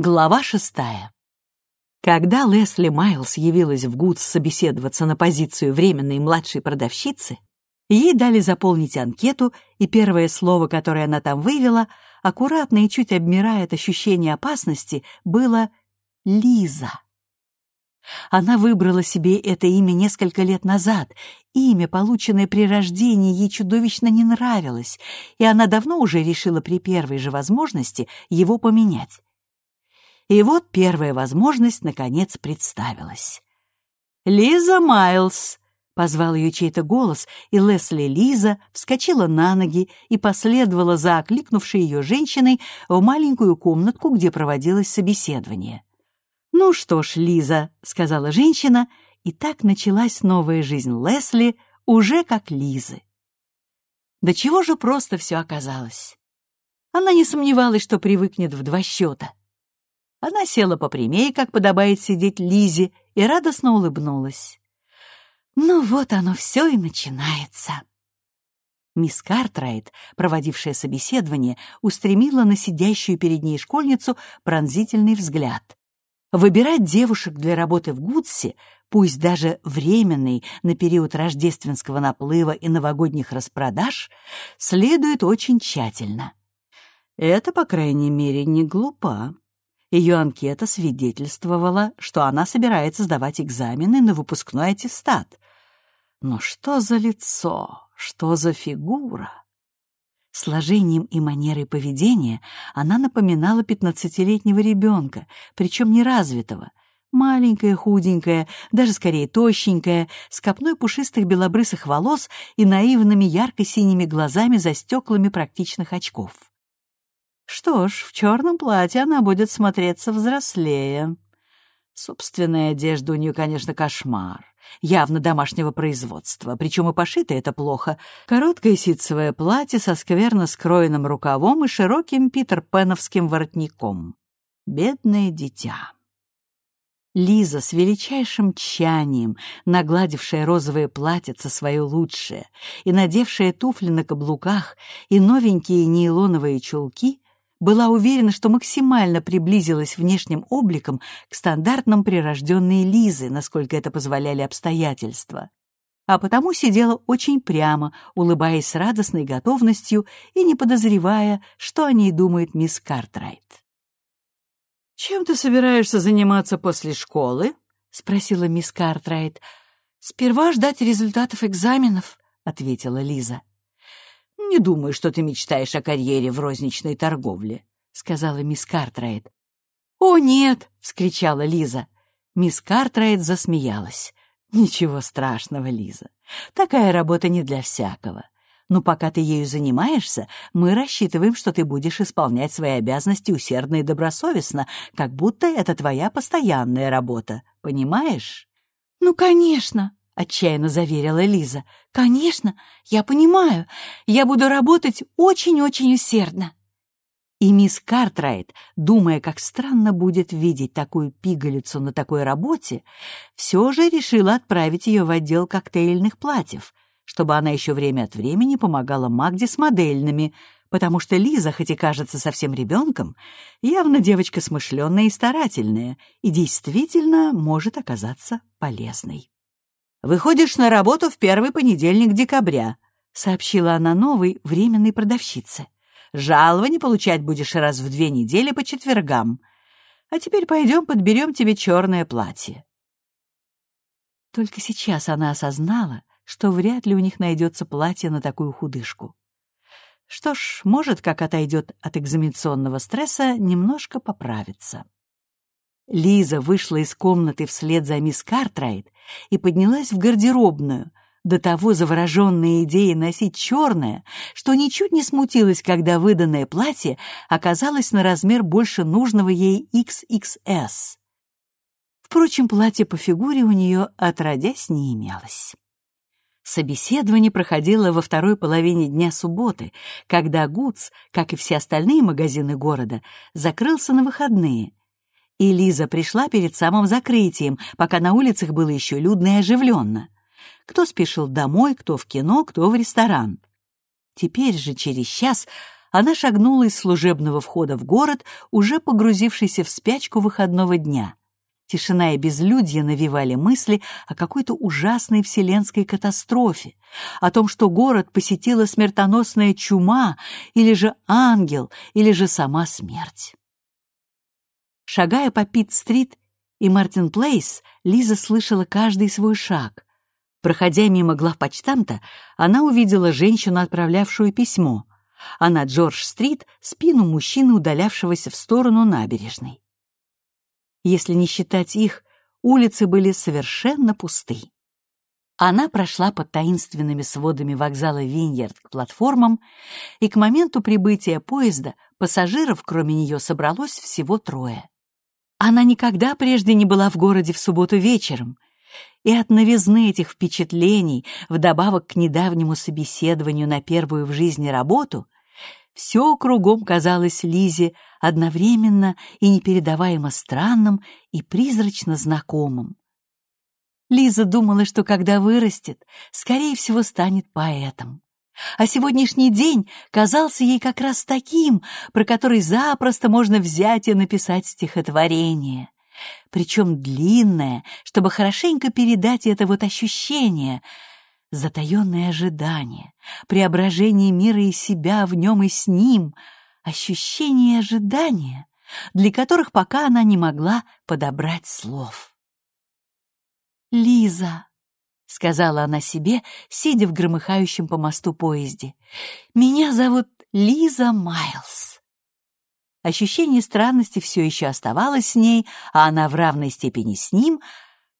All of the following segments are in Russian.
Глава шестая. Когда Лесли Майлз явилась в ГУДС собеседоваться на позицию временной младшей продавщицы, ей дали заполнить анкету, и первое слово, которое она там вывела, аккуратно и чуть обмирая от ощущения опасности, было «Лиза». Она выбрала себе это имя несколько лет назад. Имя, полученное при рождении, ей чудовищно не нравилось, и она давно уже решила при первой же возможности его поменять. И вот первая возможность, наконец, представилась. «Лиза Майлз!» — позвал ее чей-то голос, и Лесли Лиза вскочила на ноги и последовала за окликнувшей ее женщиной в маленькую комнатку, где проводилось собеседование. «Ну что ж, Лиза», — сказала женщина, и так началась новая жизнь Лесли, уже как Лизы. До чего же просто все оказалось. Она не сомневалась, что привыкнет в два счета. Она села попрямее, как подобает сидеть Лизе, и радостно улыбнулась. Ну вот оно все и начинается. Мисс Картрайт, проводившая собеседование, устремила на сидящую перед ней школьницу пронзительный взгляд. Выбирать девушек для работы в Гудсе, пусть даже временный на период рождественского наплыва и новогодних распродаж, следует очень тщательно. Это, по крайней мере, не глупо. Ее анкета свидетельствовала, что она собирается сдавать экзамены на выпускной аттестат. Но что за лицо, что за фигура? Сложением и манерой поведения она напоминала пятнадцатилетнего ребенка, причем неразвитого, маленькая, худенькая, даже скорее тощенькая, с копной пушистых белобрысых волос и наивными ярко-синими глазами за стеклами практичных очков. Что ж, в черном платье она будет смотреться взрослее. Собственная одежда у нее, конечно, кошмар. Явно домашнего производства, причем и пошито это плохо. Короткое ситцевое платье со скверно скроенным рукавом и широким питерпеновским воротником. Бедное дитя. Лиза с величайшим тщанием, нагладившая розовое платьице свое лучшее и надевшая туфли на каблуках и новенькие нейлоновые чулки, была уверена, что максимально приблизилась внешним обликом к стандартным прирожденной Лизы, насколько это позволяли обстоятельства. А потому сидела очень прямо, улыбаясь с радостной готовностью и не подозревая, что о ней думает мисс Картрайт. «Чем ты собираешься заниматься после школы?» — спросила мисс Картрайт. «Сперва ждать результатов экзаменов», — ответила Лиза. «Не думаю, что ты мечтаешь о карьере в розничной торговле», — сказала мисс Картрайт. «О, нет!» — вскричала Лиза. Мисс Картрайт засмеялась. «Ничего страшного, Лиза. Такая работа не для всякого. Но пока ты ею занимаешься, мы рассчитываем, что ты будешь исполнять свои обязанности усердно и добросовестно, как будто это твоя постоянная работа. Понимаешь?» «Ну, конечно!» Отчаянно заверила Лиза. «Конечно, я понимаю. Я буду работать очень-очень усердно». И мисс Картрайт, думая, как странно будет видеть такую пигалицу на такой работе, все же решила отправить ее в отдел коктейльных платьев, чтобы она еще время от времени помогала Магде с модельными, потому что Лиза, хоть и кажется совсем ребенком, явно девочка смышленная и старательная, и действительно может оказаться полезной. «Выходишь на работу в первый понедельник декабря», — сообщила она новой временной продавщице. «Жалование получать будешь раз в две недели по четвергам. А теперь пойдем подберем тебе черное платье». Только сейчас она осознала, что вряд ли у них найдется платье на такую худышку. Что ж, может, как отойдет от экзаменационного стресса, немножко поправиться. Лиза вышла из комнаты вслед за мисс Картрайт и поднялась в гардеробную, до того завороженная идеей носить черное, что ничуть не смутилась, когда выданное платье оказалось на размер больше нужного ей XXS. Впрочем, платье по фигуре у нее отродясь не имелось. Собеседование проходило во второй половине дня субботы, когда Гудс, как и все остальные магазины города, закрылся на выходные, и Лиза пришла перед самым закрытием, пока на улицах было еще людно и оживленно. Кто спешил домой, кто в кино, кто в ресторан. Теперь же, через час, она шагнула из служебного входа в город, уже погрузившийся в спячку выходного дня. Тишина и безлюдье навевали мысли о какой-то ужасной вселенской катастрофе, о том, что город посетила смертоносная чума, или же ангел, или же сама смерть. Шагая по Пит-стрит и Мартин-Плейс, Лиза слышала каждый свой шаг. Проходя мимо главпочтамта, она увидела женщину, отправлявшую письмо, а на Джордж-стрит — спину мужчины, удалявшегося в сторону набережной. Если не считать их, улицы были совершенно пусты. Она прошла под таинственными сводами вокзала Виньярд к платформам, и к моменту прибытия поезда пассажиров, кроме нее, собралось всего трое. Она никогда прежде не была в городе в субботу вечером, и от новизны этих впечатлений, вдобавок к недавнему собеседованию на первую в жизни работу, все кругом казалось Лизе одновременно и непередаваемо странным и призрачно знакомым. Лиза думала, что когда вырастет, скорее всего, станет поэтом. А сегодняшний день казался ей как раз таким, про который запросто можно взять и написать стихотворение. Причем длинное, чтобы хорошенько передать это вот ощущение — затаенное ожидание, преображение мира и себя в нем и с ним, ощущение ожидания, для которых пока она не могла подобрать слов. «Лиза», — сказала она себе, сидя в громыхающем по мосту поезде, — «меня зовут Лиза Майлз». Ощущение странности все еще оставалось с ней, а она в равной степени с ним —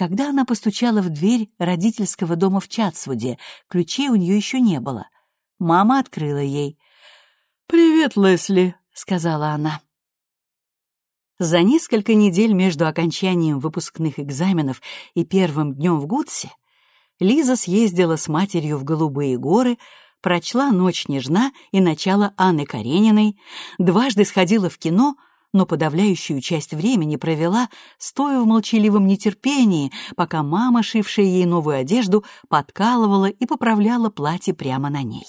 когда она постучала в дверь родительского дома в Чатсвуде, ключей у нее еще не было. Мама открыла ей. «Привет, Лесли», — сказала она. За несколько недель между окончанием выпускных экзаменов и первым днем в Гудсе Лиза съездила с матерью в Голубые горы, прочла «Ночь нежна» и начало Анны Карениной, дважды сходила в кино — но подавляющую часть времени провела, стоя в молчаливом нетерпении, пока мама, шившая ей новую одежду, подкалывала и поправляла платье прямо на ней.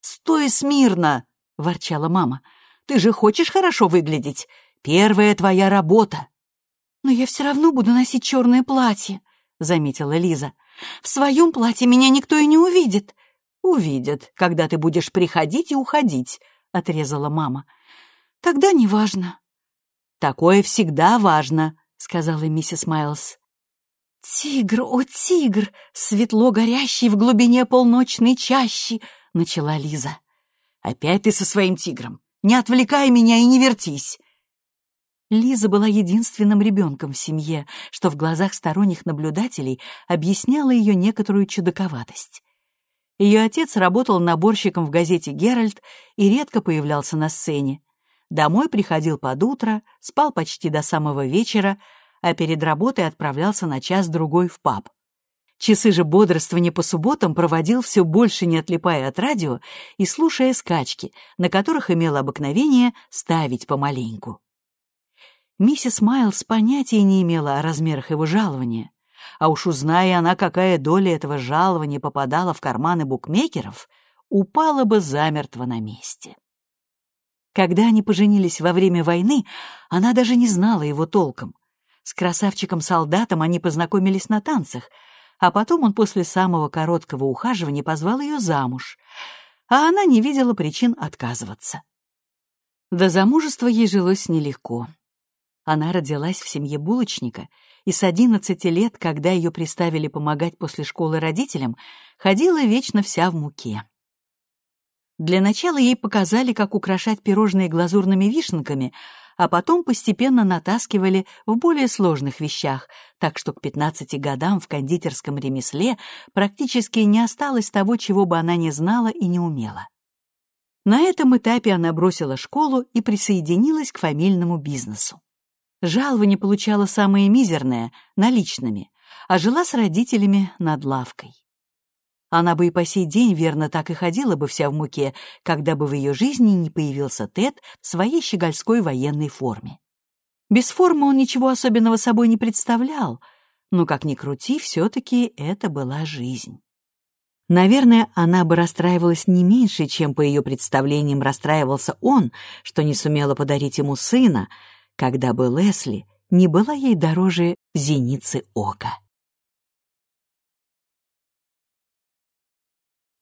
«Стой смирно!» — ворчала мама. «Ты же хочешь хорошо выглядеть? Первая твоя работа!» «Но я все равно буду носить черное платье», — заметила Лиза. «В своем платье меня никто и не увидит». «Увидят, когда ты будешь приходить и уходить», — отрезала мама. «Тогда неважно». «Такое всегда важно», — сказала миссис Майлз. «Тигр, о, тигр, светло горящий в глубине полночной чащи!» — начала Лиза. «Опять ты со своим тигром! Не отвлекай меня и не вертись!» Лиза была единственным ребенком в семье, что в глазах сторонних наблюдателей объясняло ее некоторую чудаковатость. Ее отец работал наборщиком в газете «Геральт» и редко появлялся на сцене. Домой приходил под утро, спал почти до самого вечера, а перед работой отправлялся на час-другой в паб. Часы же бодрствования по субботам проводил все больше не отлипая от радио и слушая скачки, на которых имел обыкновение ставить помаленьку. Миссис Майлз понятия не имела о размерах его жалования, а уж узная она, какая доля этого жалования попадала в карманы букмекеров, упала бы замертво на месте. Когда они поженились во время войны, она даже не знала его толком. С красавчиком-солдатом они познакомились на танцах, а потом он после самого короткого ухаживания позвал ее замуж, а она не видела причин отказываться. До замужества ей жилось нелегко. Она родилась в семье булочника и с одиннадцати лет, когда ее приставили помогать после школы родителям, ходила вечно вся в муке. Для начала ей показали, как украшать пирожные глазурными вишенками, а потом постепенно натаскивали в более сложных вещах, так что к 15 годам в кондитерском ремесле практически не осталось того, чего бы она не знала и не умела. На этом этапе она бросила школу и присоединилась к фамильному бизнесу. Жалование получала самое мизерное, наличными, а жила с родителями над лавкой. Она бы и по сей день верно так и ходила бы вся в муке, когда бы в ее жизни не появился Тед в своей щегольской военной форме. Без формы он ничего особенного собой не представлял, но, как ни крути, все-таки это была жизнь. Наверное, она бы расстраивалась не меньше, чем по ее представлениям расстраивался он, что не сумела подарить ему сына, когда бы Лесли не была ей дороже зеницы ока.